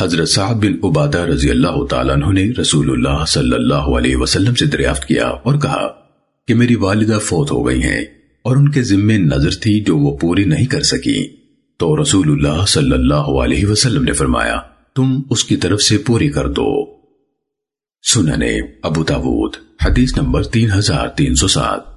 حضرت سعد بن عبادہ رضی اللہ تعالیٰ عنہ نے رسول اللہ صلی اللہ علیہ وسلم سے دریافت کیا اور کہا کہ میری والدہ فوت ہو گئی ہیں اور ان کے ذمے نظر تھی جو وہ پوری نہیں کر سکی۔ تو رسول اللہ صلی اللہ علیہ وسلم نے فرمایا، تم اس کی طرف سے پوری کر دو۔ سننے ابو تاود حدیث نمبر تین ہزار تین سو سات۔